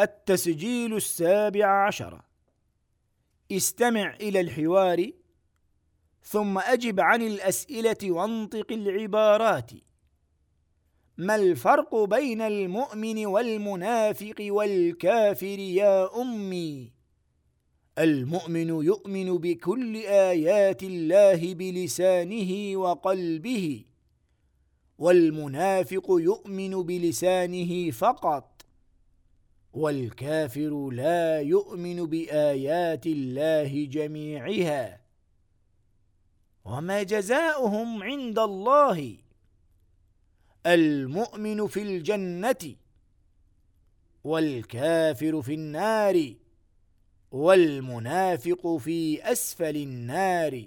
التسجيل السابع عشر. استمع إلى الحوار ثم أجب عن الأسئلة وانطق العبارات. ما الفرق بين المؤمن والمنافق والكافر يا أمي؟ المؤمن يؤمن بكل آيات الله بلسانه وقلبه والمنافق يؤمن بلسانه فقط. والكافر لا يؤمن بآيات الله جميعها. وما جزاؤهم عند الله. المؤمن في الجنة والكافر في النار والمنافق في أسفل النار.